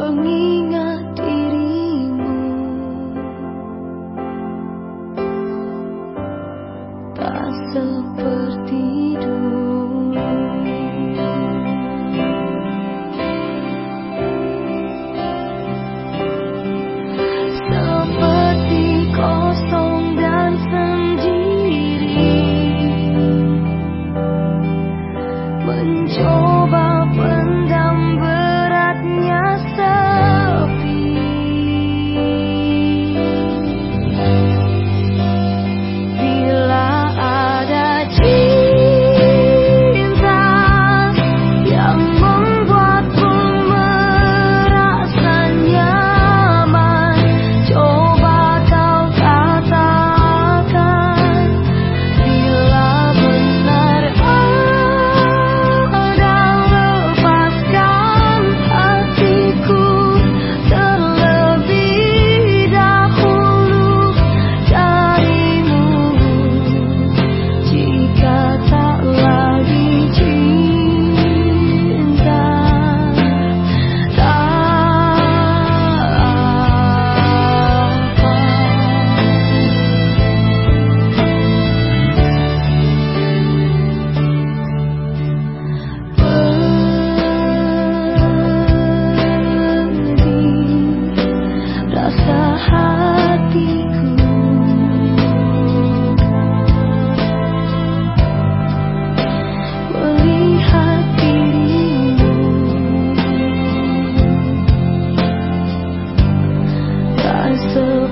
Oh. so